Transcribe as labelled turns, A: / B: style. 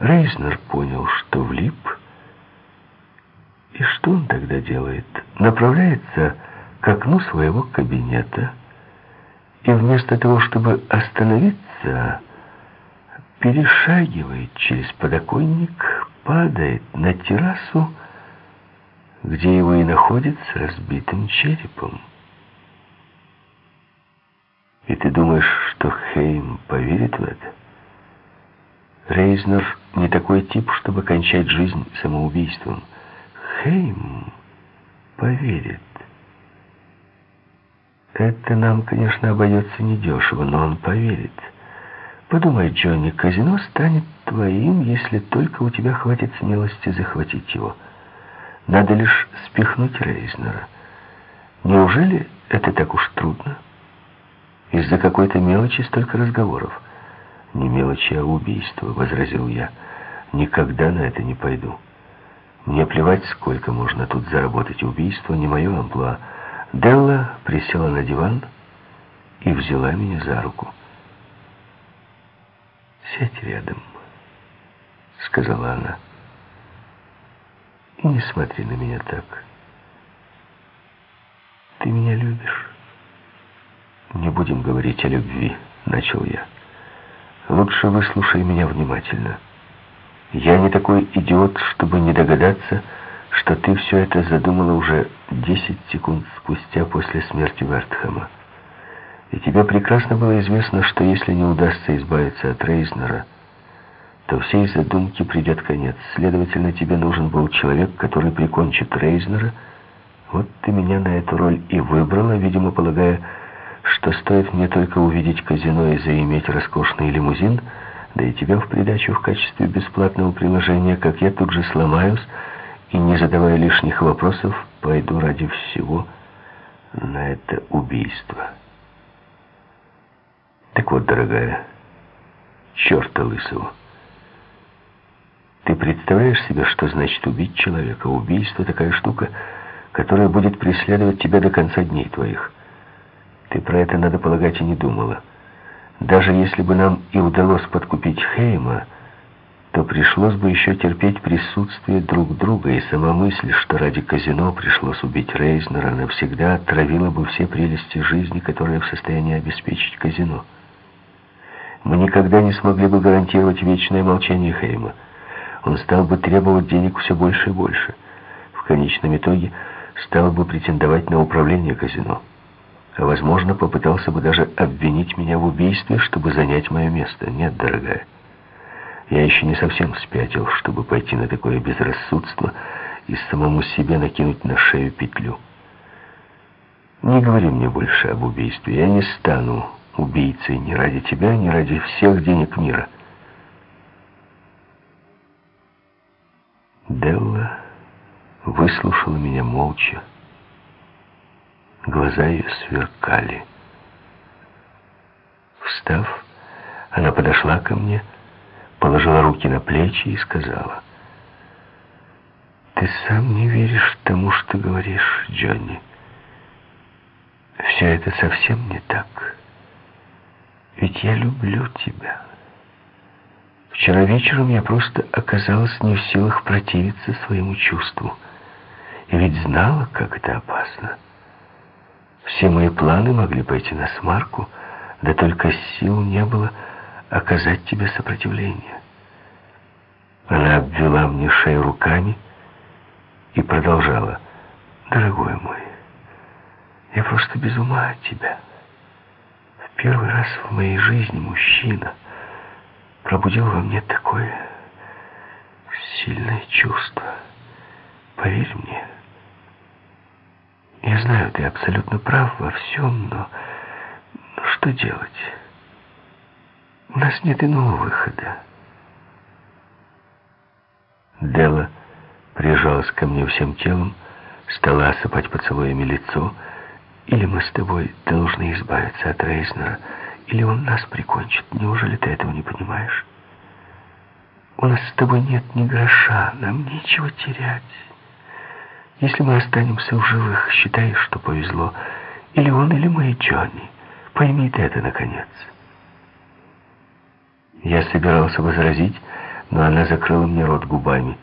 A: Рейзнер понял, что влип. И что он тогда делает? Направляется к окну своего кабинета и вместо того, чтобы остановиться, перешагивает через подоконник, падает на террасу, где его и находит с разбитым черепом. И ты думаешь, что Хейм поверит в это? Рейзнер не такой тип, чтобы кончать жизнь самоубийством. Хейм поверит. Это нам, конечно, обойдется недешево, но он поверит. Подумай, Джонни, казино станет твоим, если только у тебя хватит смелости захватить его. Надо лишь спихнуть Рейзнера. Неужели это так уж трудно? Из-за какой-то мелочи столько разговоров. Не мелочи, а убийство, возразил я. Никогда на это не пойду. Мне плевать, сколько можно тут заработать. Убийство не мое амплуа. Делла присела на диван и взяла меня за руку. «Сядь рядом», — сказала она. «И не смотри на меня так. Ты меня любишь». «Не будем говорить о любви», — начал я. «Лучше выслушай меня внимательно. Я не такой идиот, чтобы не догадаться, что ты все это задумала уже 10 секунд спустя после смерти Вертхэма. И тебе прекрасно было известно, что если не удастся избавиться от Рейзнера, то всей задумке придет конец. Следовательно, тебе нужен был человек, который прикончит Рейзнера. Вот ты меня на эту роль и выбрала, видимо, полагая, что стоит мне только увидеть казино и заиметь роскошный лимузин, да и тебя в придачу в качестве бесплатного приложения, как я тут же сломаюсь и, не задавая лишних вопросов, пойду ради всего на это убийство». Так вот, дорогая, черта лысого. Ты представляешь себе, что значит убить человека? Убийство такая штука, которая будет преследовать тебя до конца дней твоих. Ты про это, надо полагать, и не думала. Даже если бы нам и удалось подкупить Хейма, то пришлось бы еще терпеть присутствие друг друга, и сама мысль, что ради казино пришлось убить Рейзнера, навсегда отравила бы все прелести жизни, которые в состоянии обеспечить казино мы никогда не смогли бы гарантировать вечное молчание Хейма. Он стал бы требовать денег все больше и больше. В конечном итоге стал бы претендовать на управление казино. А, возможно, попытался бы даже обвинить меня в убийстве, чтобы занять мое место. Нет, дорогая, я еще не совсем спятил, чтобы пойти на такое безрассудство и самому себе накинуть на шею петлю. Не говори мне больше об убийстве. Я не стану убийцей ни ради тебя, ни ради всех денег мира. Делла выслушала меня молча. Глаза ее сверкали. Встав, она подошла ко мне, положила руки на плечи и сказала, «Ты сам не веришь тому, что говоришь, Джонни. Все это совсем не так». Ведь я люблю тебя. Вчера вечером я просто оказалась не в силах противиться своему чувству. И ведь знала, как это опасно. Все мои планы могли пойти на смарку, да только сил не было оказать тебе сопротивление. Она обвела мне шею руками и продолжала. «Дорогой мой, я просто без ума от тебя». Первый раз в моей жизни мужчина пробудил во мне такое сильное чувство. Поверь мне. Я знаю, ты абсолютно прав во всем, но, что делать? У нас нет иного выхода. Дела прижалась ко мне всем телом, стала осыпать поцелуями лицо, или мы с тобой должны избавиться от Рейзнера, или он нас прикончит. Неужели ты этого не понимаешь? У нас с тобой нет ни гроша, нам нечего терять. Если мы останемся в живых, считай, что повезло. Или он, или мы, Джонни. Пойми ты это, наконец. Я собирался возразить, но она закрыла мне рот губами.